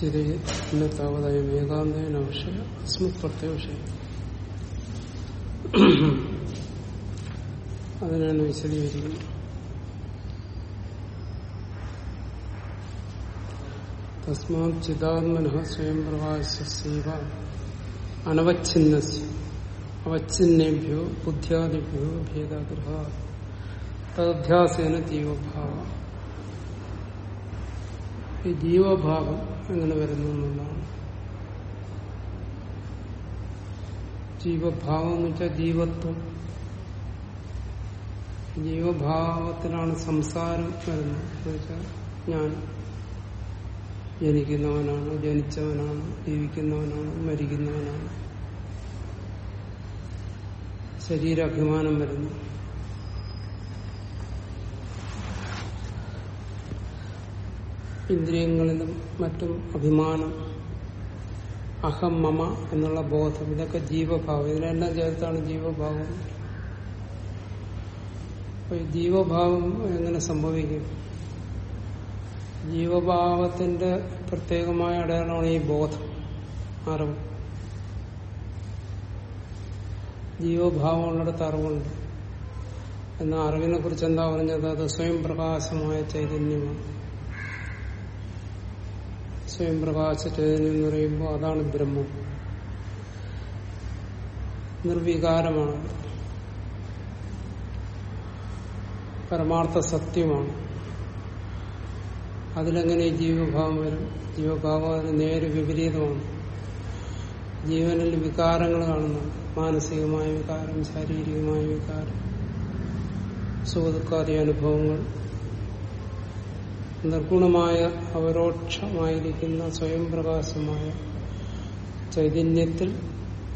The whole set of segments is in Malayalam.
ശരി ഇന്ന് താവതായും ഏകാന്തേന വിഷയ അസ്മത് പ്രത്യേക വിഷയം. അതിനാണ് വിശദീകരിക്കുന്നത് തസ്മാ ചിതാത്മന സ്വയം പ്രകാശസേവ അനവച്ഛിന്ന അവച്ഛിന്നേഭ്യോ ബുദ്ധ്യാദിഭ്യോ ഭേദഗ്രഹ തദ്ധ്യാസേന ജീവഭാവ ഈ ജീവഭാവം എങ്ങനെ വരുന്നു എന്നുള്ളതാണ്. ജീവഭാവം എന്ന് വെച്ചാൽ ജീവത്വം. ജീവഭാവത്തിലാണ് സംസാരം വരുന്നത്. ഞാൻ ജനിക്കുന്നവനാണ് ജനിച്ചവനാണ് ജീവിക്കുന്നവനാണ് മരിക്കുന്നവനാണ്. ശരീരാഭിമാനം വരുന്നു. ഇന്ദ്രിയങ്ങളിലും മറ്റും അഭിമാനം അഹം മമ എന്നുള്ള ബോധം ഇതൊക്കെ ജീവഭാവം. ഇതിനെല്ലാം ചേർത്താണ് ജീവഭാവം. അപ്പൊ ഈ ജീവഭാവം എങ്ങനെ സംഭവിക്കും? ജീവഭാവത്തിന്റെ പ്രത്യേകമായ അടയാളമാണ് ഈ ബോധം അറിവ്. ജീവഭാവം ഉള്ളിടത്ത് അറിവുണ്ട്. എന്ന അറിവിനെ കുറിച്ച് എന്താ പറഞ്ഞത്? അത് സ്വയം പ്രകാശമായ ചൈതന്യമാണ്. സ്വയം പ്രകാശ ചൈതന്യം എന്ന് പറയുമ്പോൾ അതാണ് ബ്രഹ്മം. നിർവികാരമാണ്. പരമാർത്ഥ സത്യമാണ്. അതിലെങ്ങനെ ജീവഭാവം വരും. ജീവഭാവം അതിന് നേരെ വിപരീതമാണ്. ജീവനിൽ വികാരങ്ങൾ കാണുന്നുണ്ട് മാനസികമായ വികാരം ശാരീരികമായ വികാരം സുഖദുഃഖാദി അനുഭവങ്ങൾ. നിർഗുണമായ അവരോക്ഷമായിരിക്കുന്ന സ്വയം പ്രകാശമായ ചൈതന്യത്തിൽ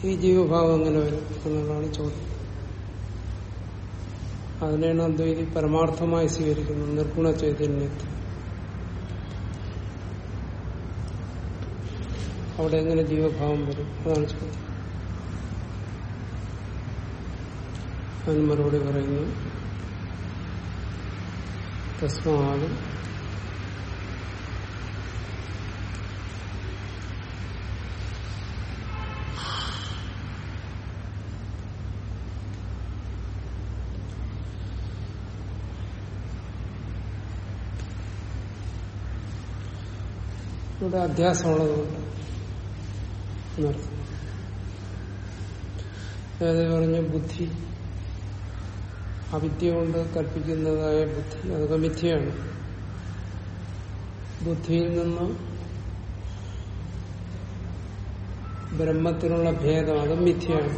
ഈ ജീവഭാവം എങ്ങനെ വരും എന്നുള്ളതാണ് ചോദ്യം. അതിനെയാണ് അദ്വൈതി പരമാർത്ഥമായി സ്വീകരിക്കുന്നത് നിർഗുണ ചൈതന്യത്തിൽ അവിടെ എങ്ങനെ ജീവഭാവം വരും അതാണ് ചോദ്യം. അതിന് മറുപടി പറയുന്നു തസ്മാത് ഇവിടെ അധ്യാസമുള്ളതുകൊണ്ട് എന്നർത്ഥം നേരത്തെ പറഞ്ഞ ബുദ്ധി അവിദ്യ കൊണ്ട് കൽപ്പിക്കുന്നതായ ബുദ്ധി അതൊക്കെ മിഥ്യയാണ്. ബുദ്ധിയിൽ നിന്ന് ബ്രഹ്മത്തിനുള്ള ഭേദം അതും മിഥ്യയാണ്.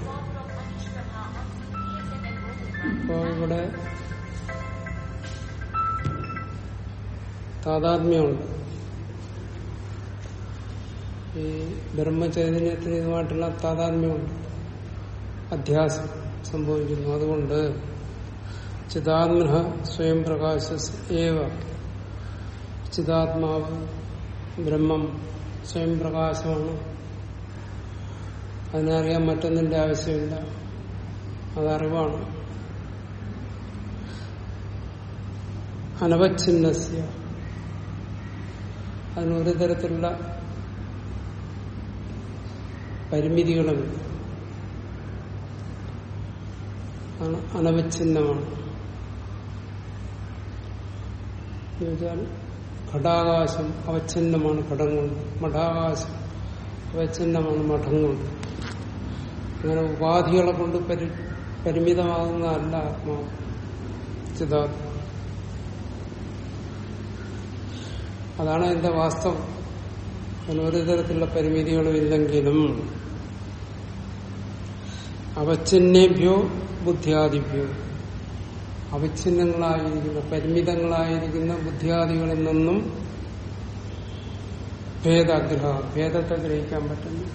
അപ്പോ ഇവിടെ താതാത്മ്യമുണ്ട്. ഈ ബ്രഹ്മചൈതന്യത്തിന് ഇതുമായിട്ടുള്ള താതാത്മ്യമുണ്ട്. അധ്യാസം സംഭവിക്കുന്നു. അതുകൊണ്ട് ചിതാത്മന സ്വയം പ്രകാശ ഏവ. ചിതാത്മാവ് ബ്രഹ്മം സ്വയം പ്രകാശമാണ്. അതിനറിയാൻ മറ്റൊന്നിന്റെ ആവശ്യമില്ല. അതറിവാണ്. അനവച്ഛിന്നസ്യ അതിനൊരു തരത്തിലുള്ള പരിമിതികളുമില്ല അനവച്ഛിന്നമാണ് എന്നുവെച്ചാൽ ഘടാകാശം അവച്ഛിന്നമാണ് ഘടം കൊണ്ട് മഠാകാശം അവച്ഛിന്നമാണ് മഠം കൊണ്ട് അങ്ങനെ ഉപാധികളെ കൊണ്ട് പരി പരിമിതമാകുന്നതല്ല ആത്മാവ് ചിതാത്മ അതാണ് എന്റെ വാസ്തവം. അതിനൊരു തരത്തിലുള്ള പരിമിതികളും ഇല്ലെങ്കിലും അവച്ഛിന്നേഭ്യോ ബുദ്ധിയാദിഭ്യോ. അവച്ഛിന്നങ്ങളായിരിക്കുന്ന പരിമിതങ്ങളായിരിക്കുന്ന ബുദ്ധിയാദികളിൽ നിന്നും ഭേദാഗ്രഹ ഭേദത്തെ ഗ്രഹിക്കാൻ പറ്റുന്നു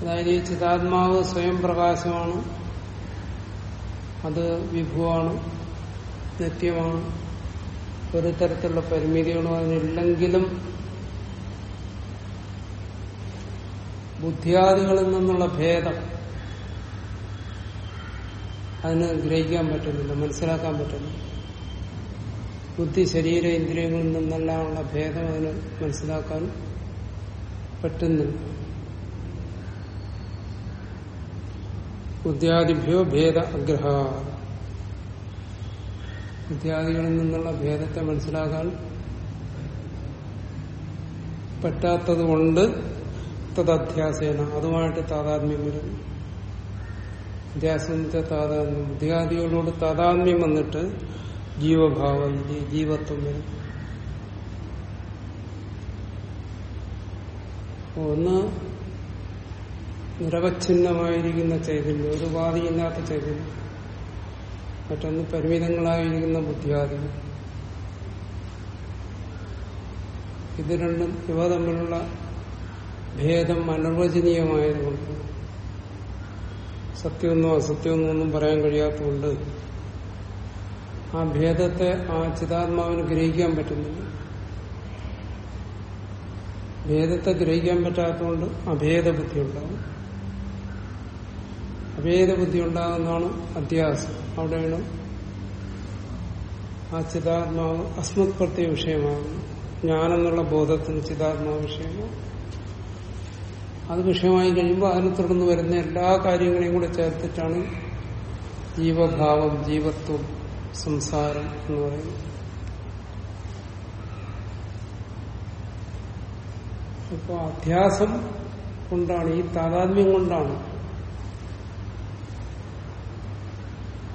അതായത് ഈ ചിതാത്മാവ് സ്വയം പ്രകാശമാണ് അത് വിഭുവാണ് നിത്യമാണ്. ഒരു തരത്തിലുള്ള പരിമിതികളും അതിനില്ലെങ്കിലും ബുദ്ധിയാദികളിൽ നിന്നുള്ള ഭേദം അതിന് ഗ്രഹിക്കാൻ പറ്റുന്നില്ല മനസ്സിലാക്കാൻ പറ്റുന്നില്ല. ബുദ്ധി ശരീര ഇന്ദ്രിയങ്ങളിൽ നിന്നെല്ലാമുള്ള ഭേദം അതിന് മനസ്സിലാക്കാൻ പറ്റുന്നില്ല. ബുദ്ധ്യാദിഭ്യോ ഭേദ അഗ്രഹ. ബുദ്ധ്യാദികളിൽ നിന്നുള്ള ഭേദത്തെ മനസ്സിലാക്കാൻ പറ്റാത്തത് കൊണ്ട് തദ്ധ്യാസേന അതുമായിട്ട് താതാത്മ്യം വരും അധ്യാസനത്തെ താതാത്മ്യം ബുദ്ധിയാദികളോട് താതാത്മ്യം വന്നിട്ട് ജീവഭാവം ജീവത്വം വരും. ഒന്ന് നിരവച്ഛിന്നമായിരിക്കുന്ന ചൈതന്യം ഒരു ഉപാധിയില്ലാത്ത ചൈതന്യം. മറ്റൊന്ന് പരിമിതങ്ങളായിരിക്കുന്ന ബുദ്ധിയാദികൾ ഇത് രണ്ടും ഇവ തമ്മിലുള്ള ഭേദം അനിർവചനീയമായതുകൊണ്ട് സത്യമെന്നോ അസത്യമെന്നോ ഒന്നും പറയാൻ കഴിയാത്തതുകൊണ്ട് ആ ഭേദത്തെ ആ ചിതാത്മാവിന് ഗ്രഹിക്കാൻ പറ്റുന്നില്ല. ഭേദത്തെ ഗ്രഹിക്കാൻ പറ്റാത്തതുകൊണ്ട് അഭേദബുദ്ധി ഉണ്ടാകും അഭേദബുദ്ധി ഉണ്ടാകുന്നതാണ് അധ്യാസം. അവിടെയാണ് ആ ചിതാത്മാവ് അസ്മത്പ്രത്യ വിഷയമാകുന്നു ഞാനെന്നുള്ള ബോധത്തിന് ചിതാത്മാവ് വിഷയമാകും അത് വിഷയമായി കഴിയുമ്പോൾ അതിനെ തുടർന്ന് വരുന്ന എല്ലാ കാര്യങ്ങളെയും കൂടെ ചേർത്തിട്ടാണ് ജീവഭാവം ജീവത്വം സംസാരം എന്ന് പറയുന്നത്. അപ്പോൾ അധ്യാസം കൊണ്ടാണ് ഈ താതാത്മ്യം കൊണ്ടാണ്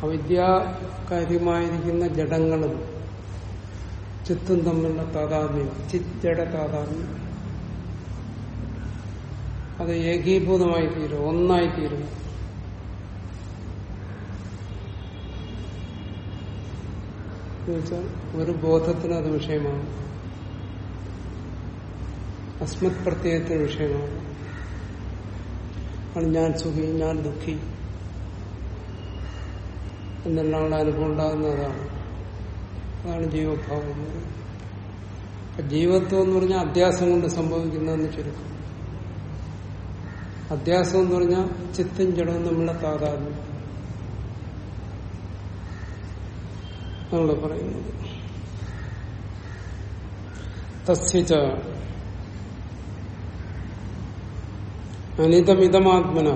അവിദ്യാകാര്യമായിരിക്കുന്ന ജഡങ്ങളും ചിത്തും തമ്മിലുള്ള താതാത്മ്യം ജഡ താതാത്മ്യം. അത് ഏകീഭൂതമായി തീരും ഒന്നായി തീരും ഒരു ബോധത്തിന് അത് വിഷയമാണ്. അസ്മത് പ്രത്യയത്തിന് വിഷയമാണ്. ഞാൻ സുഖി ഞാൻ ദുഃഖി. എന്നെല്ലാമുള്ള അനുഭവം ഉണ്ടാകുന്നതാണ്. അതാണ് ജീവഭാവം. എന്ന് ജീവത്വം എന്ന് പറഞ്ഞാൽ അധ്യാസം കൊണ്ട് സംഭവിക്കുന്നതെന്ന് ചുരുക്കം. അധ്യാസം എന്ന് പറഞ്ഞാൽ ചിത്തും ജഡവും നമ്മളെ താതാത്മ്യം നമ്മൾ പറയുന്നത്. തസ്യച്ച അനിതമിതമാത്മന.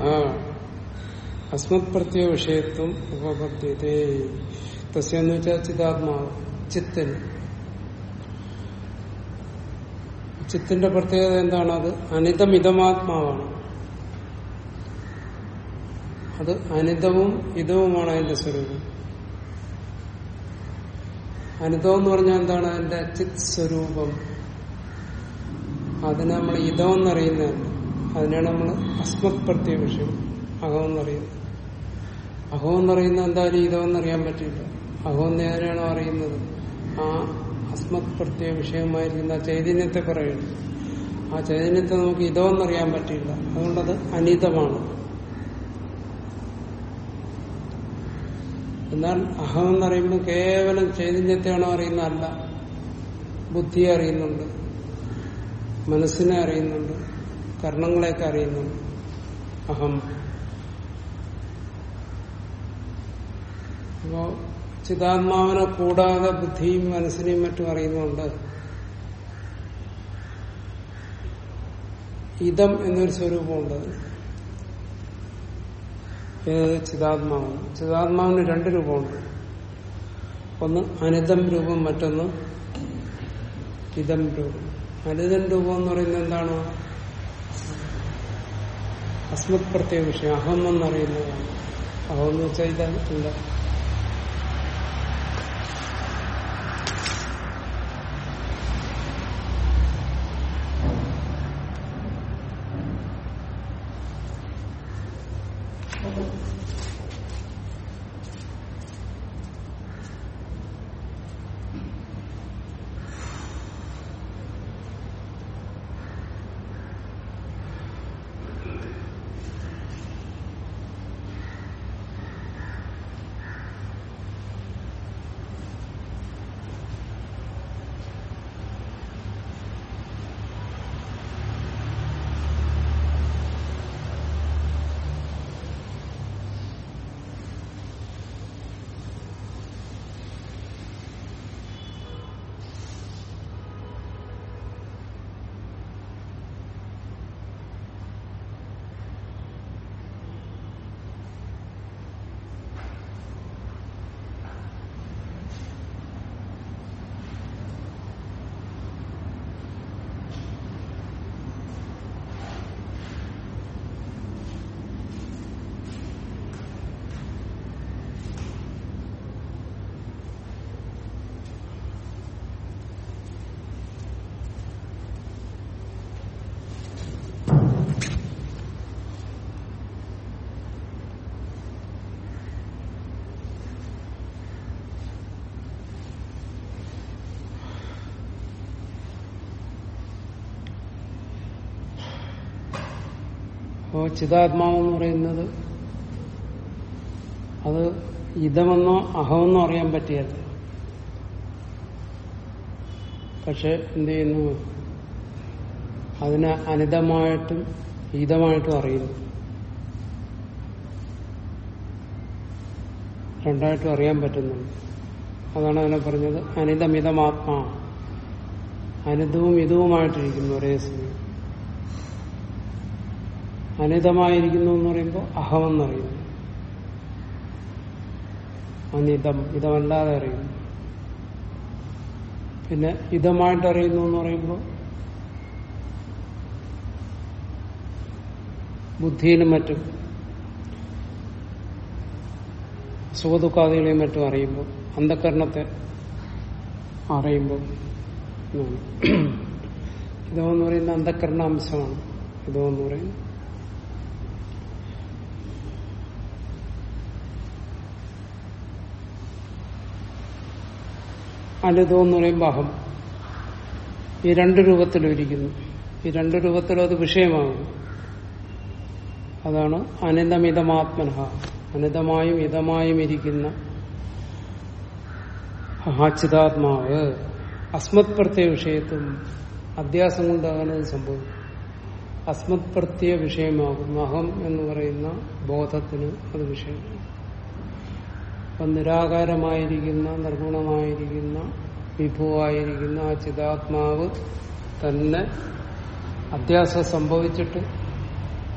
അസ്മത് പ്രത്യേക വിഷയത്വം ഉപപദ്ധ്യതേ തസ്യ വെച്ചാൽ ചിതാത്മാവ് ചിത്തിന് ചിത്തിന്റെ പ്രത്യേകത എന്താണ് അത് അനിതമിതമാത്മാവാണ്. അത് അനിതവും ഇതവുമാണ് അതിന്റെ സ്വരൂപം. അനിതം എന്ന് പറഞ്ഞാൽ എന്താണ്? അതിന്റെ ചിത് സ്വരൂപം. അതിനെ നമ്മൾ ഇതമെന്നറിയുന്നതല്ല അതിനാണ് നമ്മൾ അസ്മത് പ്രത്യേക വിഷയം അഹം എന്നറിയുന്ന എന്തായാലും ഇതമെന്നറിയാൻ പറ്റില്ല അഹം നേരെയാണോ അറിയുന്നത്? ആ അസ്മത് പ്രത്യേക വിഷയമായിരിക്കുന്ന ചൈതന്യത്തെ പറയുന്നു ആ ചൈതന്യത്തെ നമുക്ക് ഇതമെന്നറിയാൻ പറ്റില്ല അതുകൊണ്ടത് അനിതമാണ്. എന്നാൽ അഹം എന്ന് പറയുമ്പോൾ കേവലം ചൈതന്യത്തെയാണോ അറിയുന്നതല്ല ബുദ്ധിയെ അറിയുന്നുണ്ട് മനസ്സിനെ അറിയുന്നുണ്ട് കർണങ്ങളെയൊക്കെ അറിയുന്നുണ്ട്. അഹം. അപ്പോ ചിതാത്മാവിനെ കൂടാതെ ബുദ്ധിയും മനസ്സിനെയും മറ്റും അറിയുന്നുണ്ട്. ഇതം എന്നൊരു സ്വരൂപമുണ്ട്. ഏത് ചിതാത്മാവ്. ചിതാത്മാവിന് രണ്ട് രൂപമുണ്ട്. ഒന്ന് അനിതം രൂപം മറ്റൊന്ന് ഇതം രൂപം. അനിതം രൂപം എന്ന് പറയുന്നത് എന്താണ്? അസ്മത് പ്രത്യേക വിഷയം അഹം എന്നറിയുന്നതാണ്. അഹം എന്ന് വെച്ചാൽ ഇതല്ല. അപ്പോ ചിതാത്മാവെന്ന് പറയുന്നത് അത് ഇതമെന്നോ അഹമെന്നോ അറിയാൻ പറ്റിയത് പക്ഷെ എന്ത് ചെയ്യുന്നു? അതിനെ അനിതമായിട്ടും ഹിതമായിട്ടും അറിയുന്നു. രണ്ടായിട്ടും അറിയാൻ പറ്റുന്നുണ്ട്. അതാണ് അതിനെ പറഞ്ഞത്. അനിതമിതമാത്മാ. അനിതവും ഇതുവുമായിട്ടിരിക്കുന്നു ഒരേ സമയം. അനിതമായിരിക്കുന്നു എന്ന് പറയുമ്പോൾ അഹമെന്നറിയുന്നു. അനിതം ഇതമല്ലാതെ അറിയുന്നു. പിന്നെ ഇതമായിട്ട് അറിയുന്നു എന്ന് പറയുമ്പോൾ ബുദ്ധിയിലും മറ്റും സുഖദുഃഖാദികളെയും മറ്റും അറിയുമ്പോൾ അന്ധകരണത്തെ അറിയുമ്പോൾ എന്ന് പറയുന്ന അന്ധകരണ അംശമാണ് എന്ന് പറയുന്നത് അനിതോ എന്ന് പറയുമ്പോൾ അഹം ഈ രണ്ട് രൂപത്തിലും ഇരിക്കുന്നു. ഈ രണ്ട് രൂപത്തിലും അത് വിഷയമാകുന്നു അതാണ് അനിതമിതമാത്മന അനിതമായും ഇതമായും ഇരിക്കുന്ന ആചിതാത്മാവ് അസ്മത് പ്രത്യ വിഷയത്തും അധ്യാസം കൊണ്ടാകാനത് സംഭവിക്കും അസ്മത് പ്രത്യ വിഷയമാകും. അഹം എന്ന് പറയുന്ന ബോധത്തിന് അത് വിഷയമാണ്. അപ്പം നിരാകാരമായിരിക്കുന്ന നിർഗുണമായിരിക്കുന്ന വിഭുവായിരിക്കുന്ന ആ ചിതാത്മാവ് തന്നെ അത്യാസം സംഭവിച്ചിട്ട്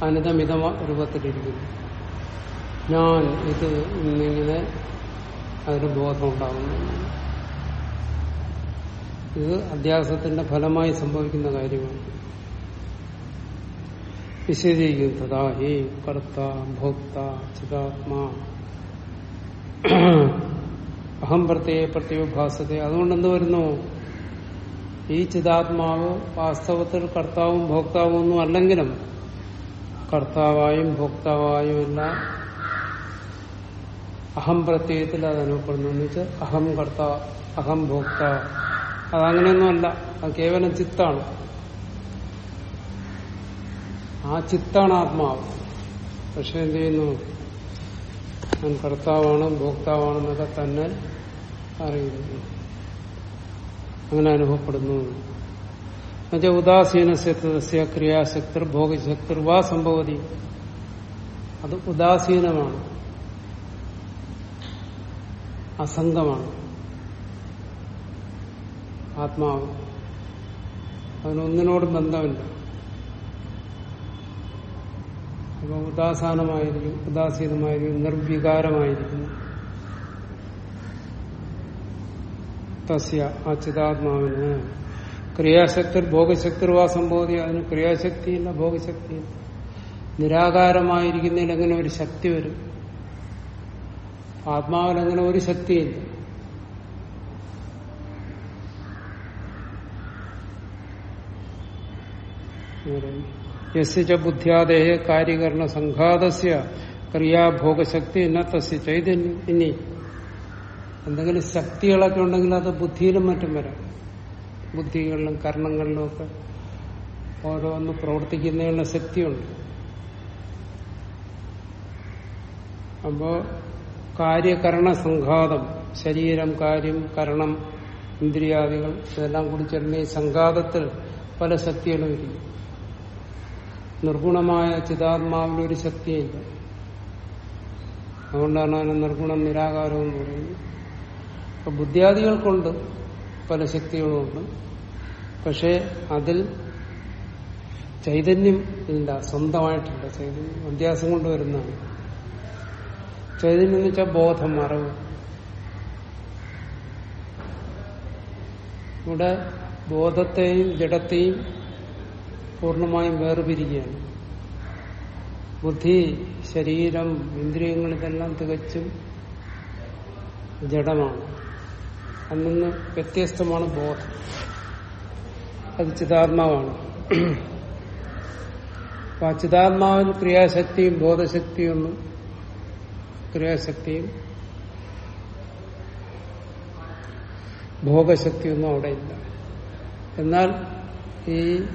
അനിതമിതമ രൂപത്തിലിരിക്കുന്നു. ഞാൻ ഇത് ഇന്നിങ്ങനെ അതിന് ബോധം ഉണ്ടാകുന്നു ഇത് അധ്യാസത്തിന്റെ ഫലമായി സംഭവിക്കുന്ന കാര്യമാണ്. വിശദീകരിക്കുന്നു. തഥാഹി കർത്ത ഭോക്ത ചിതാത്മാ. അഹം പ്രത്യേക പ്രത്യേകഭാസത അതുകൊണ്ട് എന്ത് വരുന്നു? ഈ ചിതാത്മാവ് വാസ്തവത്തിൽ കർത്താവും ഭോക്താവും ഒന്നും അല്ലെങ്കിലും കർത്താവായും ഭോക്താവായും എല്ലാം അഹം പ്രത്യയത്തിൽ അത് അനുഭവപ്പെടുന്നു. എന്ന് വെച്ചാൽ അഹം കർത്ത അഹം ഭോക്ത. അതങ്ങനെയൊന്നുമല്ല അത് കേവലം ചിത്താണ്. ആ ചിത്താണ് ആത്മാവ്. പക്ഷെ എന്ത് ചെയ്യുന്നു? ഞാൻ കർത്താവാണ് ഭോക്താവാണെന്നൊക്കെ തന്നെ അറിയുന്നു. അങ്ങനെ അനുഭവപ്പെടുന്നു. എന്നുവെച്ചാൽ ഉദാസീനസ്യ ക്രിയാശക്തിർ ഭോഗശക്തിർ വാ സംഭവതി. അത് ഉദാസീനമാണ്. അസംഗമാണ്. ആത്മാവ്. അതിനൊന്നിനോടും ബന്ധമില്ല. അപ്പൊ ഉദാസാനമായിരിക്കും ഉദാസീനമായിരിക്കും നിർവികാരമായിരിക്കുന്നു തസ്യ ആ ചിതാത്മാവിന്. ക്രിയാശക്തി ഭോഗശക്തി വാ സംബോധി. അതിന് ക്രിയാശക്തിയില്ല ഭോഗശക്തിയില്ല. നിരാകാരമായിരിക്കുന്നതിൽ എങ്ങനെ ഒരു ശക്തി വരും. ആത്മാവിൽ അങ്ങനെ ഒരു ശക്തിയില്ല. യസ്യ ബുദ്ധ്യാദേഹ കാര്യകരണ സംഘാതസ്യ ക്രിയാഭോഗശക്തി എന്ന തസ്യ ചൈതന്യം ഇനി എന്തെങ്കിലും ശക്തികളൊക്കെ ഉണ്ടെങ്കിൽ അത് ബുദ്ധിയിലും മറ്റും വരാം. ബുദ്ധികളിലും കർണങ്ങളിലും ഒക്കെ ഓരോന്ന് പ്രവർത്തിക്കുന്നതിനുള്ള ശക്തിയുണ്ട്. അപ്പോ കാര്യകരണ സംഘാതം ശരീരം കാര്യം കരണം ഇന്ദ്രിയാദികൾ ഇതെല്ലാം കൂടി ചേർന്ന് ഈ സംഘാതത്തിൽ പല ശക്തികളും ഇരിക്കും. നിർഗുണമായ ചിതാത്മാവിനൊരു ശക്തിയില്ല. അതുകൊണ്ടാണ് അതിന് നിർഗുണം നിരാകാരം എന്ന് പറയുന്നത് അപ്പൊ ബുദ്ധിയാദികൾക്കുണ്ട് പല ശക്തികളുമുണ്ട്. പക്ഷെ അതിൽ ചൈതന്യം ഇല്ല സ്വന്തമായിട്ടില്ല. ചൈതന്യം വ്യത്യാസം കൊണ്ട് വരുന്നതാണ്. ചൈതന്യം എന്ന് വെച്ചാൽ ബോധം അറിവ്. ഇവിടെ ബോധത്തെയും ജഡത്തെയും പൂർണമായും വേർപിരിക്കുകയാണ്. ബുദ്ധി ശരീരം ഇന്ദ്രിയങ്ങൾ ഇതെല്ലാം തികച്ചും ജഡമാണ്. അതിൽ വ്യത്യസ്തമാണ് ബോധം. അത് ചിതാത്മാവാണ്. അപ്പൊ ആ ചിതാത്മാവിന് ക്രിയാശക്തിയും ബോധശക്തിയൊന്നും ക്രിയാശക്തിയും ഭോഗശക്തിയൊന്നും അവിടെ ഇല്ല. എന്നാൽ ഈ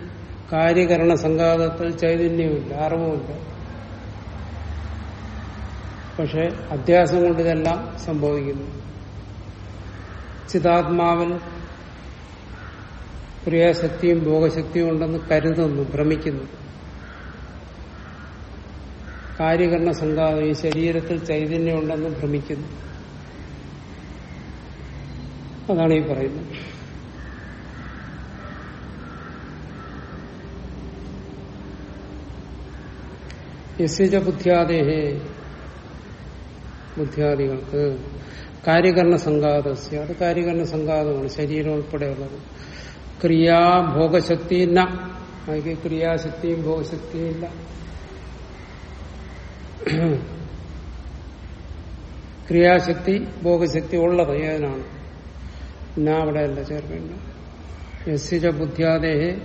കാര്യകരണ സംഘാതത്തിൽ ചൈതന്യമില്ല അറിവുമില്ല പക്ഷെ അധ്യാസം കൊണ്ട് ഇതെല്ലാം സംഭവിക്കുന്നു. ചിതാത്മാവിൽ ക്രിയാശക്തിയും ഭോഗശക്തിയും ഉണ്ടെന്ന് കരുതുന്നു ഭ്രമിക്കുന്നു. കാര്യകരണ സംഘാതം ഈ ശരീരത്തിൽ ചൈതന്യമുണ്ടെന്ന് ഭ്രമിക്കുന്നു. അതാണ് ഈ പറയുന്നത്. യസ്യജ ബുദ്ധ്യാദേഹേ. ബുദ്ധ്യാദികൾക്ക്. കാര്യകരണ സംഘാതസ്യ അത് കാര്യകരണ സംഘാതമാണ് ശരീരം ഉൾപ്പെടെയുള്ളത്. ക്രിയാഭോഗശക്തി ഇല്ല അതിക്ക് ക്രിയാശക്തിയും ഭോഗശക്തിയും ഇല്ല. ക്രിയാശക്തി ഭോഗശക്തി ഉള്ളത് ഏതിനാണ്? എന്നാ അവിടെയല്ല ചേർക്കേണ്ട യസ്യജ ബുദ്ധ്യാദേഹേ.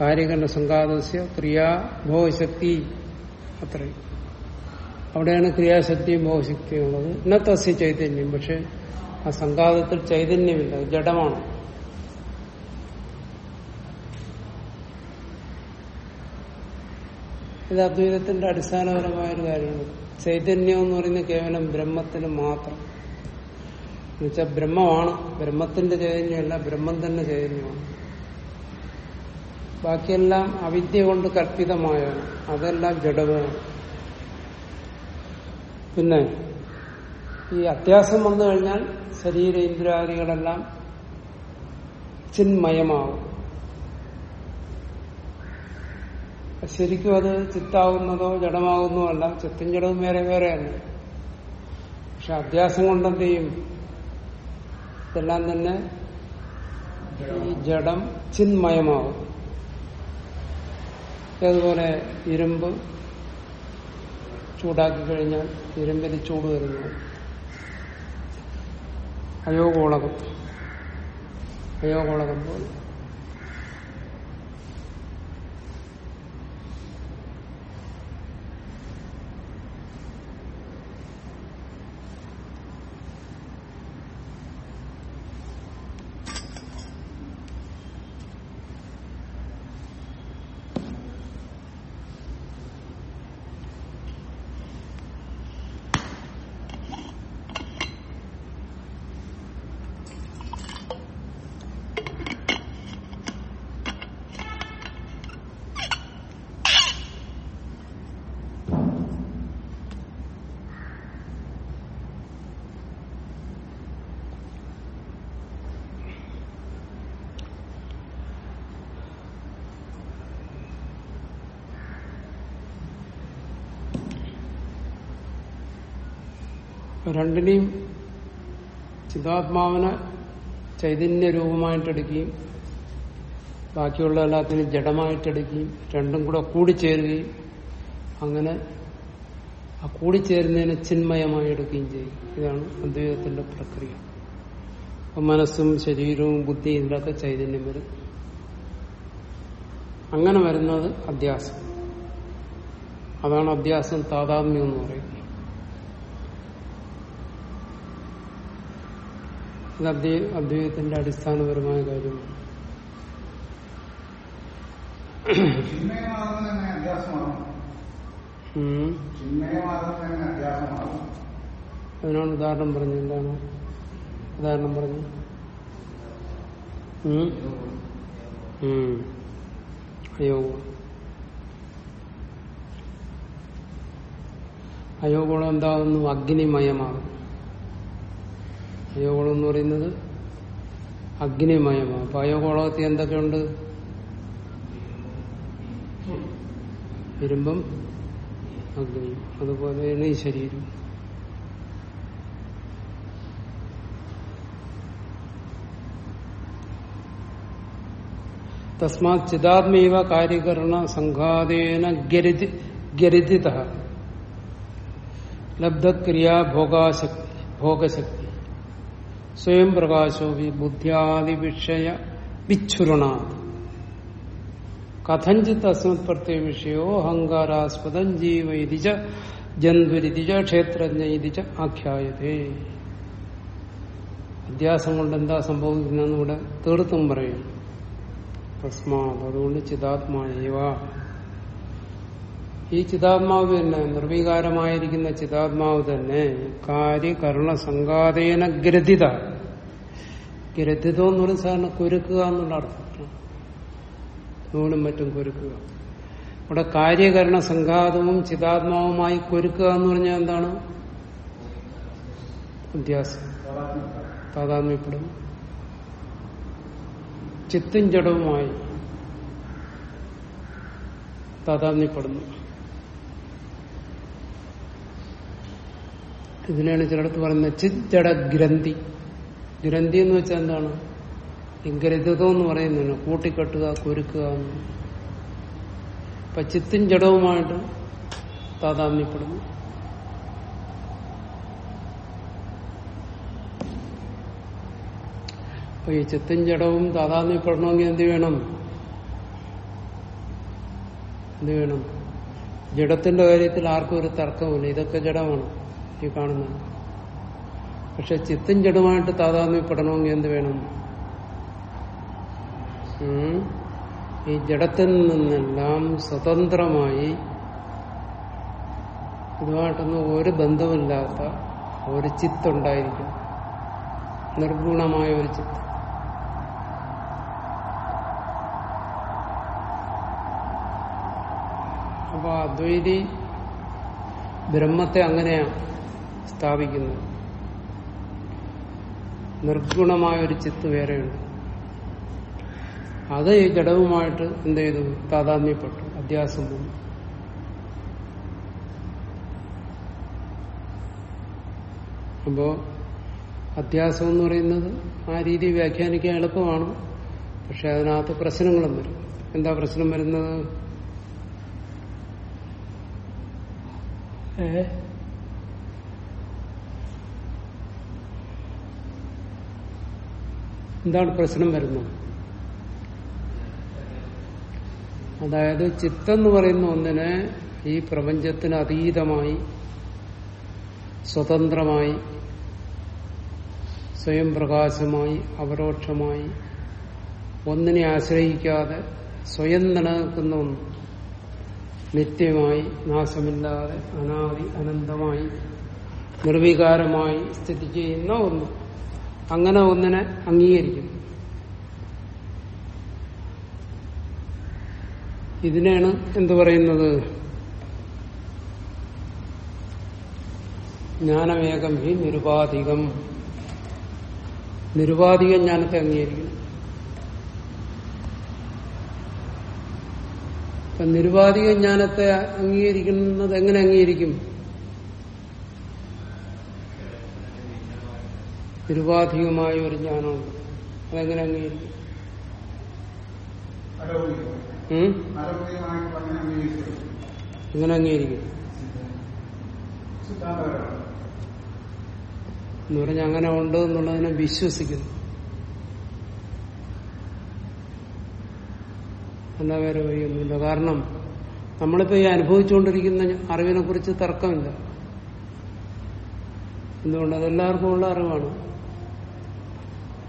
കാര്യകരണ സംഘാതസ്യ ക്രിയാ ഭോഗശക്തി. അത്രയും. അവിടെയാണ് ക്രിയാശക്തിയും ഭോഗശക്തിയും ഉള്ളത്. ഇന്നത്തെ ചൈതന്യം പക്ഷെ ആ സംഘാതത്തിൽ ചൈതന്യമില്ല ജഡമാണ്. ഇത് അദ്വൈതത്തിന്റെ അടിസ്ഥാനപരമായ ഒരു കാര്യമാണ്. ചൈതന്യം എന്ന് പറയുന്നത് കേവലം ബ്രഹ്മത്തിന് മാത്രം. എന്നുവെച്ചാൽ ബ്രഹ്മമാണ്. ബ്രഹ്മത്തിന്റെ ചൈതന്യമല്ല ബ്രഹ്മം തന്നെ ചൈതന്യമാണ്. ബാക്കിയെല്ലാം അവിദ്യ കൊണ്ട് കൽപ്പിതമായാണ്. അതെല്ലാം ജഡമാണ്. പിന്നെ ഈ അത്യാസം വന്നു കഴിഞ്ഞാൽ ശരീര ഇന്ദ്രാദികളെല്ലാം ചിന്മയമാവും. ശരിക്കും അത് ചിത്താവുന്നതോ ജഡമാകുന്നതോ അല്ല. ചിത്തും ജഡവും വേറെ വേറെയല്ല പക്ഷെ അധ്യാസം കൊണ്ടെന്ത് ചെയ്യും? ഇതെല്ലാം തന്നെ ഈ ജഡം ചിന്മയമാവും. അതുപോലെ ഇരുമ്പ് ചൂടാക്കി കഴിഞ്ഞാൽ ഇരുമ്പിന് ചൂട് വരുന്നു അയോഗോളകം. അയോഗോളകം പോലെ. രണ്ടിനെയും ചിതാത്മാവിനെ ചൈതന്യ രൂപമായിട്ടെടുക്കുകയും ബാക്കിയുള്ള എല്ലാത്തിനും ജഡമായിട്ടെടുക്കുകയും രണ്ടും കൂടെ കൂടിച്ചേരുകയും അങ്ങനെ ആ കൂടിച്ചേരുന്നതിനെ ചിന്മയമായി എടുക്കുകയും ചെയ്യും. ഇതാണ് അദ്വൈതത്തിന്റെ പ്രക്രിയ. മനസ്സും ശരീരവും ബുദ്ധിയും ഇതിലൊക്കെ ചൈതന്യം വരും. അങ്ങനെ വരുന്നത് അധ്യാസം. അതാണ് അധ്യാസം താതാത്മ്യം എന്ന് പറയുന്നത്. ഇത് അദ്വൈ- അദ്വൈതത്തിന്റെ അടിസ്ഥാനപരമായ കാര്യമാണ് അതിനാണ് ഉദാഹരണം പറഞ്ഞത് എന്താണ്? ഉദാഹരണം പറഞ്ഞു. അയോഗം. അയോഗം അയോഗോളം എന്താകുന്നു? അഗ്നിമയമാകും അയോഗോളം എന്ന് പറയുന്നത് അഗ്നിമയമാണ്. അപ്പൊ അയോഗോളത്തിൽ എന്തൊക്കെയുണ്ട്? ഇരുമ്പം അഗ്നി അതുപോലെയാണ് ഈ ശരീരം. തസ്മാ ചിതാത്മീവ കാര്യകരണ സംഘാതേന ഗരിജി ഗരിജിത. ലബ്ധക്രിയാ ഭോഗശക്തി. സ്വയം പ്രകാശോ വി ബുദ്ധ്യാദി വിഷയ വിച്ഛുരണ കഥഞ്ചിത് അസ്മത് പ്രത്യേക വിഷയോ അഹങ്കാരാസ്പദം ജീവൈതിച്ച ജന്തുരിതിച്ച ക്ഷേത്രജ്ഞ ഇതിച്ച ആഖ്യായതേ. അധ്യാസം കൊണ്ട് എന്താ സംഭവിക്കുന്നതെന്ന് ഇവിടെ തീർത്തും പറയും. തസ്മാത് അതുകൊണ്ട് ചിതാത്മാവ ഈ ചിതാത്മാവ് തന്നെ നിർവികാരമായിരിക്കുന്ന ചിതാത്മാവ് തന്നെ കാര്യകരണ സംഘാതേന ഗ്രഥിത. ഗ്രഥിതം എന്ന് പറയുന്ന സാധാരണ കുരുക്കുക എന്നുള്ള അർത്ഥം. നൂലും മറ്റും കുരുക്കുക. ഇവിടെ കാര്യകരണ സംഘാതവും ചിതാത്മാവുമായി കുരുക്കുക എന്ന് പറഞ്ഞാൽ എന്താണ്? വ്യത്യാസം. താതാത്മ്യപ്പെടും. ചിത്തും ജഡവുമായി താതാത്മ്യപ്പെടുന്നു. ഇതിനാണ് ചിലടത്ത് പറയുന്നത് ജഡ ഗ്രന്ഥി. ഗ്രന്ഥി എന്ന് വെച്ചാൽ എന്താണ്? ഈ എന്ന് പറയുന്നതിന് കൂട്ടിക്കെട്ടുക കുരുക്കുക. അപ്പൊ ചിത്തും ജഡവുമായിട്ട് താതാമ്യപ്പെടുന്നു. അപ്പൊ ഈ ചിത്തും ജഡവും താതാമ്യപ്പെടണമെങ്കിൽ എന്ത് വേണം? എന്ത് വേണം? ജഡത്തിന്റെ കാര്യത്തിൽ ആർക്കും ഒരു തർക്കമില്ല ഇതൊക്കെ ജഡമാണ്. ഈ കാണുന്നത്. പക്ഷെ ചിത്തും ജഡുമായിട്ട് താതാത്മ്യപ്പെടണമെങ്കിൽ എന്ത് വേണം? ഈ ജഡത്തിൽ നിന്നെല്ലാം സ്വതന്ത്രമായി ഇതുമായിട്ടൊന്നും ഒരു ബന്ധമില്ലാത്ത ഒരു ചിത്തുണ്ടായിരിക്കും. നിർഗുണമായ ഒരു ചിത്ത്. അപ്പൊ അദ്വൈതി ബ്രഹ്മത്തെ അങ്ങനെയാണ്. സ്ഥാപിക്കുന്നത് നിർഗുണമായ ഒരു ചിത്ത് വേറെയുണ്ട്. അത് ഈ ജഡവുമായിട്ട് എന്ത് ചെയ്തു? താതാത്മ്യപ്പെട്ടു അധ്യാസം വന്നു അപ്പോ അധ്യാസം എന്ന് പറയുന്നത് ആ രീതി വ്യാഖ്യാനിക്കാൻ എളുപ്പമാണ്. പക്ഷെ അതിനകത്ത് പ്രശ്നങ്ങളും വരും. എന്താ പ്രശ്നം വരുന്നത്? ഏ? എന്താണ് പ്രശ്നം വരുന്നത്? അതായത് ചിത്തെന്ന് പറയുന്ന ഒന്നിനെ ഈ പ്രപഞ്ചത്തിന് അതീതമായി സ്വതന്ത്രമായി സ്വയം പ്രകാശമായി അപരോക്ഷമായി ഒന്നിനെ ആശ്രയിക്കാതെ സ്വയം നിലനിൽക്കുന്ന ഒന്ന് നിത്യമായി നാശമില്ലാതെ അനാദി അനന്തമായി നിർവികാരമായി സ്ഥിതി ചെയ്യുന്ന ഒന്ന്. അങ്ങനെ ഒന്നിനെ അംഗീകരിക്കും. ഇതിനാണ് എന്തു പറയുന്നത്? ജ്ഞാനമേകം ഹി നിരുപാധികം. നിരുപാധിക ജ്ഞാനത്തെ അംഗീകരിക്കുന്നു. നിരുപാധിക ജ്ഞാനത്തെ അംഗീകരിക്കുന്നത് എങ്ങനെ അംഗീകരിക്കും? നിരുപാധികമായ ഒരു ജ്ഞാനമുണ്ട് അതെങ്ങനെ അംഗീകരിക്കും? എങ്ങനെ അംഗീകരിക്കും? എന്ന് പറഞ്ഞാൽ അങ്ങനെ ഉണ്ട് എന്നുള്ളതിനെ വിശ്വസിക്കുന്നു. എന്താ വേറെ വഴിയൊന്നുമില്ല. കാരണം നമ്മളിപ്പോ ഈ അനുഭവിച്ചുകൊണ്ടിരിക്കുന്ന അറിവിനെ കുറിച്ച് തർക്കമില്ല. എന്തുകൊണ്ട്? അതെല്ലാവർക്കും ഉള്ള അറിവാണ്.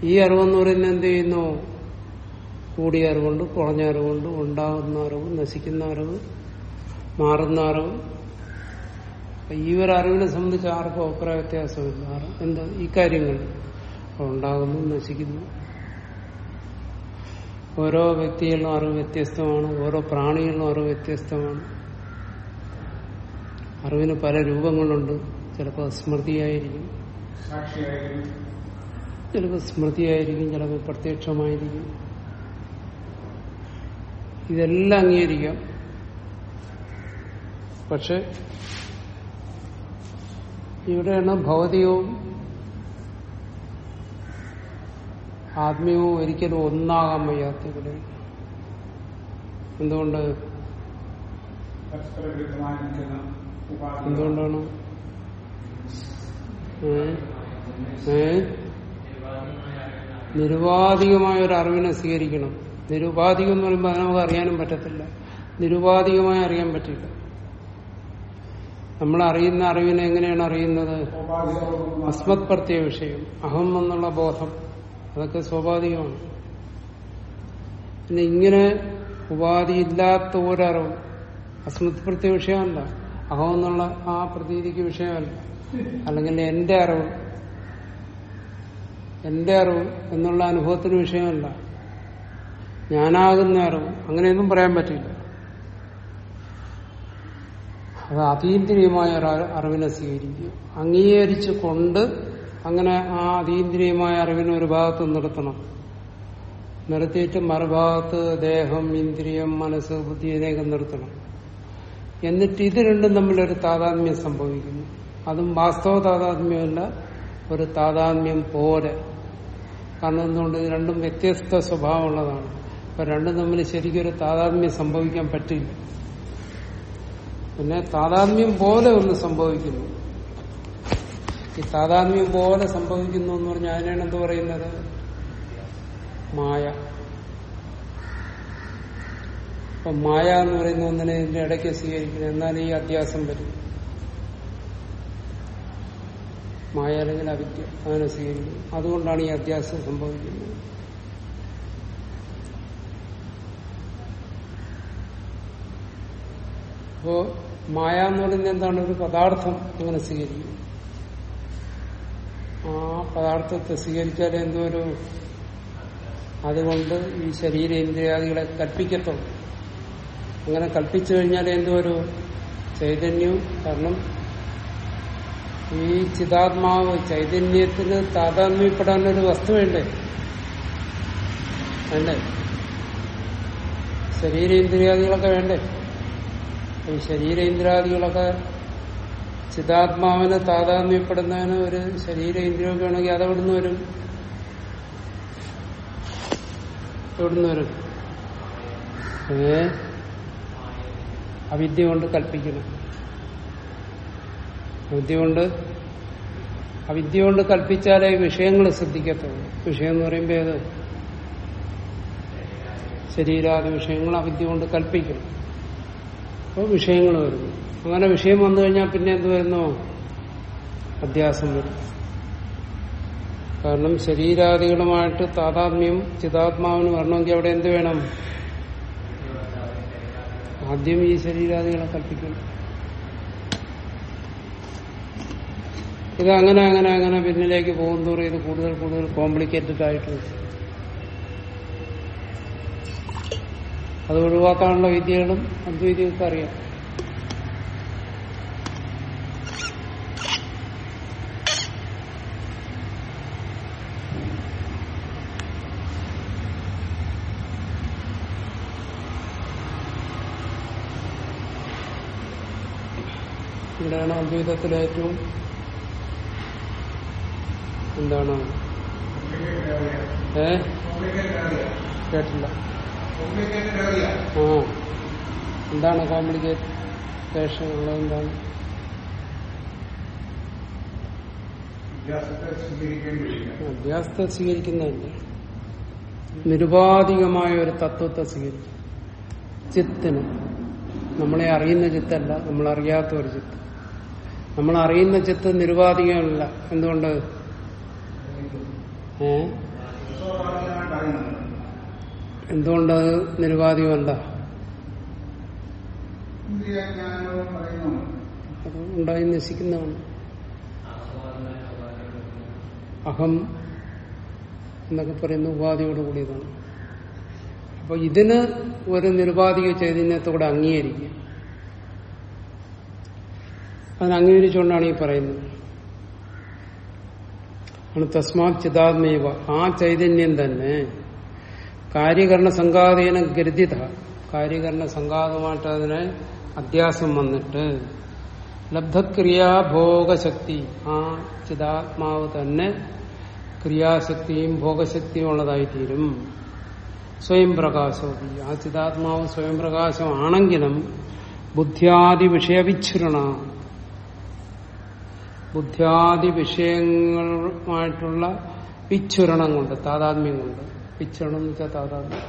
ഈ അറിവെന്ന് പറയുന്നത് എന്ത് ചെയ്യുന്നു? കൂടിയ അറിവുണ്ട് കുറഞ്ഞ അറിവുണ്ട് ഉണ്ടാകുന്ന അറിവ് നശിക്കുന്ന അറിവ് മാറുന്ന അറിവ്. ഈ ഒരു അറിവിനെ സംബന്ധിച്ച് ആർക്കും അഭിപ്രായ വ്യത്യാസമില്ല. എന്താ? ഈ കാര്യങ്ങൾ. ഉണ്ടാകുന്നു നശിക്കുന്നു. ഓരോ വ്യക്തികളിലും അറിവ് വ്യത്യസ്തമാണ് ഓരോ പ്രാണികളിലും അറിവ് വ്യത്യസ്തമാണ്. അറിവിന് പല രൂപങ്ങളുണ്ട്. ചിലപ്പോൾ സ്മൃതിയായിരിക്കും. ചിലപ്പോൾ സ്മൃതിയായിരിക്കും ചിലപ്പോൾ പ്രത്യക്ഷമായിരിക്കും. ഇതെല്ലാം അംഗീകരിക്കാം. പക്ഷെ ഇവിടെയാണ് ഭൗതികവും ആത്മീയവും ഒരിക്കലും ഒന്നാകാൻ വയ്യാത്ത ഇവിടെ. എന്തുകൊണ്ട്? എന്തുകൊണ്ടാണ്? ഏ? ഏ? നിരുപാധികമായ ഒരു അറിവിനെ സ്വീകരിക്കണം. നിരുപാധികം എന്ന് പറയുമ്പോൾ അത് നമുക്ക് അറിയാനും പറ്റത്തില്ല. നിരുപാധികമായി അറിയാൻ പറ്റില്ല. നമ്മൾ അറിയുന്ന അറിവിനെ എങ്ങനെയാണ് അറിയുന്നത്? അസ്മത് പ്രത്യ വിഷയം അഹം എന്നുള്ള ബോധം. അതൊക്കെ സ്വാഭാവികമാണ്. പിന്നെ ഇങ്ങനെ ഉപാധിയില്ലാത്ത ഒരറിവ്. അസ്മത് പ്രത്യ വിഷയമല്ല അഹം എന്നുള്ള ആ പ്രതീതിക്ക് വിഷയമല്ല. അല്ലെങ്കിൽ എന്റെ അറിവ് എന്റെ അറിവ് എന്നുള്ള അനുഭവത്തിന് വിഷയമല്ല. ഞാനാകുന്ന അറിവ്. അങ്ങനെയൊന്നും പറയാൻ പറ്റില്ല. അത് അതീന്ദ്രിയമായ അറിവിനെ സ്വീകരിക്കും. അംഗീകരിച്ചു കൊണ്ട് അങ്ങനെ ആ അതീന്ദ്രിയമായ അറിവിനെ ഒരു ഭാഗത്ത് നിർത്തണം. നിർത്തിയിട്ട് മറുഭാഗത്ത് ദേഹം ഇന്ദ്രിയം മനസ്സ് ബുദ്ധി ഇതിനെയൊക്കെ നിർത്തണം. എന്നിട്ട് ഇത് രണ്ടും തമ്മിലൊരു താതാത്മ്യം സംഭവിക്കുന്നു. അതും വാസ്തവ താതാത്മ്യമല്ല ഒരു താതാത്മ്യം പോലെ. കാരണം എന്തുകൊണ്ട്? രണ്ടും വ്യത്യസ്ത സ്വഭാവമുള്ളതാണ്. അപ്പൊ രണ്ടും തമ്മിൽ ശരിക്കൊരു താതാത്മ്യം സംഭവിക്കാൻ പറ്റില്ല. പിന്നെ താതാത്മ്യം പോലെ ഒന്ന് സംഭവിക്കുന്നു. ഈ താതാത്മ്യം പോലെ സംഭവിക്കുന്നു എന്ന് പറഞ്ഞാൽ അതിനാണ് എന്ത് പറയുന്നത്? മായ. അപ്പൊ മായ എന്ന് പറയുന്ന ഒന്നിനെ ഇതിന്റെ ഇടയ്ക്ക് സ്വീകരിക്കുന്നത് എന്നാൽ ഈ അത്യാസം വരും. മായ അല്ലെങ്കിൽ അവിദ്യ അങ്ങനെ സ്വീകരിക്കും അതുകൊണ്ടാണ് ഈ അധ്യാസം സംഭവിക്കുന്നത്. അപ്പോ മായ എന്ന് പറയുന്നത് എന്താണ്? ഒരു പദാർത്ഥം അങ്ങനെ സ്വീകരിക്കും. ആ പദാർത്ഥത്തെ സ്വീകരിച്ചാൽ എന്തോ ഒരു അതുകൊണ്ട് ഈ ശരീര ഇന്ദ്രിയാദികളെ കൽപ്പിക്കത്തുള്ളൂ. അങ്ങനെ കൽപ്പിച്ചു കഴിഞ്ഞാൽ എന്തോ ഒരു ചൈതന്യവും കാരണം ഈ ചിതാത്മാവ് ചൈതന്യത്തിന് താതാത്മ്യപ്പെടാൻ ഒരു വസ്തു വേണ്ടേ? വേണ്ടേ? ശരീരേന്ദ്രിയാദികളൊക്കെ വേണ്ടേ? ഈ ശരീരേന്ദ്രിയാദികളൊക്കെ ചിതാത്മാവിന് താതാത്മ്യപ്പെടുന്നതിന് ഒരു ശരീരേന്ദ്രിയൊക്കെ ആണെങ്കിൽ അതെവിടുന്ന് വരും? എവിടുന്ന് വരും? ഏ? അവിദ്യ കൊണ്ട് കൽപ്പിക്കണം അവിദ്യ കൊണ്ട് അവിദ്യ കൊണ്ട് കൽപ്പിച്ചാലേ വിഷയങ്ങൾ ശ്രദ്ധിക്കത്തുള്ളൂ. വിഷയം എന്ന് പറയുമ്പോൾ ഏത്? ശരീരാദി വിഷയങ്ങൾ അവിദ്യ കൊണ്ട് കൽപ്പിക്കും. അപ്പോൾ വിഷയങ്ങൾ വരുന്നു അങ്ങനെ വിഷയം വന്നു കഴിഞ്ഞാൽ പിന്നെ എന്ത് വരുന്നു? അധ്യാസം വരും. കാരണം ശരീരാദികളുമായിട്ട് താതാത്മ്യം ചിതാത്മാവിന് വരണമെങ്കിൽ അവിടെ എന്ത് വേണം? ആദ്യം ഈ ശരീരാദികളെ കൽപ്പിക്കണം. ഇത് അങ്ങനെ അങ്ങനെ അങ്ങനെ പിന്നിലേക്ക് പോകും തോറും ഇത് കൂടുതൽ കൂടുതൽ കോംപ്ലിക്കേറ്റഡ് ആയിട്ട്. അത് ഒഴിവാക്കാനുള്ള വിദ്യകളും അദ്വൈതികൾക്ക് അറിയാം ഇവിടെയാണ് അദ്വൈതത്തിലെ ഏറ്റവും എന്താണ്? ഏ? കേട്ടില്ല. ആ. എന്താണ് കോംപ്ലിക്കേഷൻ ഉള്ളത് എന്താണ്? അഭ്യാസത്തെ സ്വീകരിക്കുന്നതല്ല? നിരുപാധികമായ ഒരു തത്വത്തെ സ്വീകരിക്കും. ചിത്തിന്. നമ്മളെ അറിയുന്ന ചിത്തല്ല നമ്മൾ അറിയാത്ത ഒരു ചിത്ത്. നമ്മൾ അറിയുന്ന ചിത്ത് നിരുപാധികമല്ല. എന്തുകൊണ്ട്? ഏ സ്വഭാവികമായിട്ട് അറിയുന്നത് എന്തുകൊണ്ട് അത് നിരുപാധികമല്ല ഉണ്ടായി നശിക്കുന്നതാണ് അഹം എന്നൊക്കെ പറയുന്ന ഉപാധിയോട് കൂടിയതാണ്. അപ്പൊ ഇതിന് ഒരു നിരുപാധിക ചൈതന്യത്തോടെ അംഗീകരിക്കുക. അതിന് അംഗീകരിച്ചുകൊണ്ടാണ് ഈ പറയുന്നത്. ആണ് തസ്മാ ചിതാത്മേവ ആ ചൈതന്യം തന്നെ കാര്യകരണ സംഘാതേന ഗരുതിത കാര്യകരണ സംഘാതമായിട്ട് അതിനെ അധ്യാസം വന്നിട്ട് ലബ്ധക്രിയാഭോഗശക്തി ആ ചിതാത്മാവ് തന്നെ ക്രിയാശക്തിയും ഭോഗശക്തിയും ഉള്ളതായിത്തീരും. സ്വയം പ്രകാശവും ആ ചിതാത്മാവ് സ്വയം പ്രകാശമാണെങ്കിലും ബുദ്ധിയാദി വിഷയവിച്ഛുരണ ബുദ്ധ്യാദി വിഷയങ്ങളുമായിട്ടുള്ള വിച്ഛുരണം കൊണ്ട് താതാത്മ്യം കൊണ്ട്. വിച്ഛുരണം എന്ന് വെച്ചാൽ താതാത്മ്യം.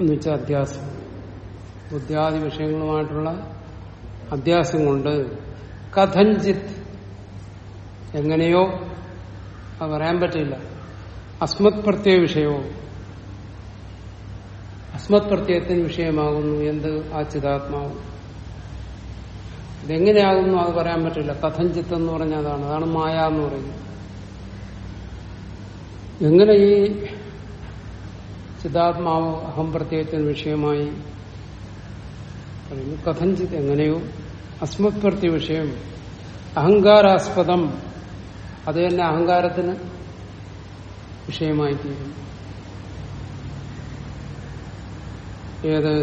എന്ന് വെച്ചാൽ അധ്യാസം. ബുദ്ധ്യാദി വിഷയങ്ങളുമായിട്ടുള്ള അധ്യാസം കൊണ്ട് കഥഞ്ചിത് എങ്ങനെയോ അത് പറയാൻ പറ്റില്ല. അസ്മത് പ്രത്യയ വിഷയവും അസ്മത് പ്രത്യയത്തിന് വിഷയമാകുന്നു. എന്ത്? ആ ചിതാത്മാവ് ഇതെങ്ങനെയാകുന്നു അത് പറയാൻ പറ്റില്ല. കഥഞ്ചിത്ത് എന്ന് പറഞ്ഞാൽ അതാണ് അതാണ് മായ എന്ന് പറയുന്നത്. എങ്ങനെ ഈ ചിതാത്മാവ് അഹം പ്രത്യയത്തിന് വിഷയമായി പറയുന്നു? കഥഞ്ചിത് എങ്ങനെയോ അസ്മത് പ്രത്യ വിഷയം അഹങ്കാരാസ്പദം അത് തന്നെ അഹങ്കാരത്തിന് വിഷയമായി തീരുന്നു ഏത്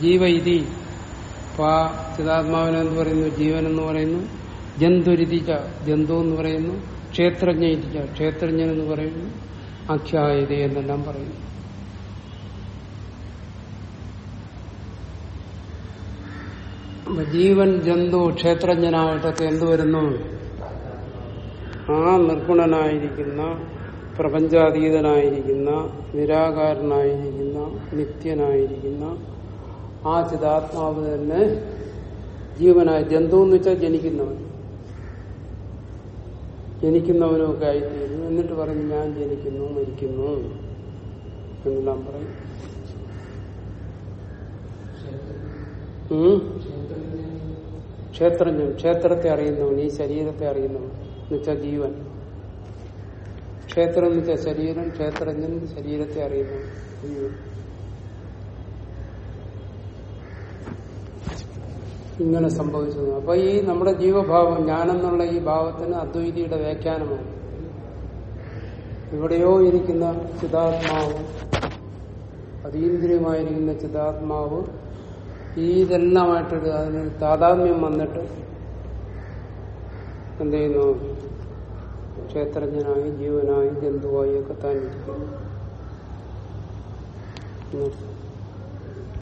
ജീവൈതി അപ്പൊ ആ ചിതാത്മാവിനെ എന്ന് പറയുന്നു? ജീവൻ എന്ന് പറയുന്നു. ജന്തുരിതിച്ച ജന്തു എന്ന് പറയുന്നു. ക്ഷേത്രജ്ഞ ക്ഷേത്രജ്ഞൻ എന്ന് പറയുന്നു. ആഖ്യായത എന്നെല്ലാം പറയുന്നു. ജീവൻ ജന്തു ക്ഷേത്രജ്ഞനായിട്ടൊക്കെ എന്ത് വരുന്നു? ആ നിർഗുണനായിരിക്കുന്ന പ്രപഞ്ചാതീതനായിരിക്കുന്ന നിരാകാരനായിരിക്കുന്ന നിത്യനായിരിക്കുന്ന ആ ചിതാത്മാവ് തന്നെ ജീവനായി ജന്തു എന്ന് വെച്ചാൽ ജനിക്കുന്നവൻ. ജനിക്കുന്നവനുമൊക്കെ ആയിത്തീരുന്നു എന്നിട്ട് പറഞ്ഞു ഞാൻ ജനിക്കുന്നു മരിക്കുന്നു എന്നെല്ലാം പറയും? ക്ഷേത്രജ്ഞൻ ക്ഷേത്രത്തെ അറിയുന്നവൻ ഈ ശരീരത്തെ അറിയുന്നവൻ എന്നുവെച്ചാൽ ജീവൻ. ക്ഷേത്രം എന്ന് വെച്ചാൽ ശരീരം ക്ഷേത്രജ്ഞൻ ശരീരത്തെ അറിയുന്നവൻ ജീവൻ. ഇങ്ങനെ സംഭവിച്ചത്. അപ്പൊ ഈ നമ്മുടെ ജീവഭാവം ഞാനെന്നുള്ള ഈ ഭാവത്തിന് അദ്വൈതിയുടെ വ്യാഖ്യാനമാണ്. ഇവിടെയോ ഇരിക്കുന്ന ചിതാത്മാവ് അതീന്ദ്രിയമായിരിക്കുന്ന ചിതാത്മാവ് ഈ ഇതെല്ലാമായിട്ടൊരു അതിന് താതാത്മ്യം വന്നിട്ട് എന്ത് ചെയ്യുന്നു ക്ഷേത്രജ്ഞനായി ജീവനായി ജന്തുവായി ഒക്കെ ഉം.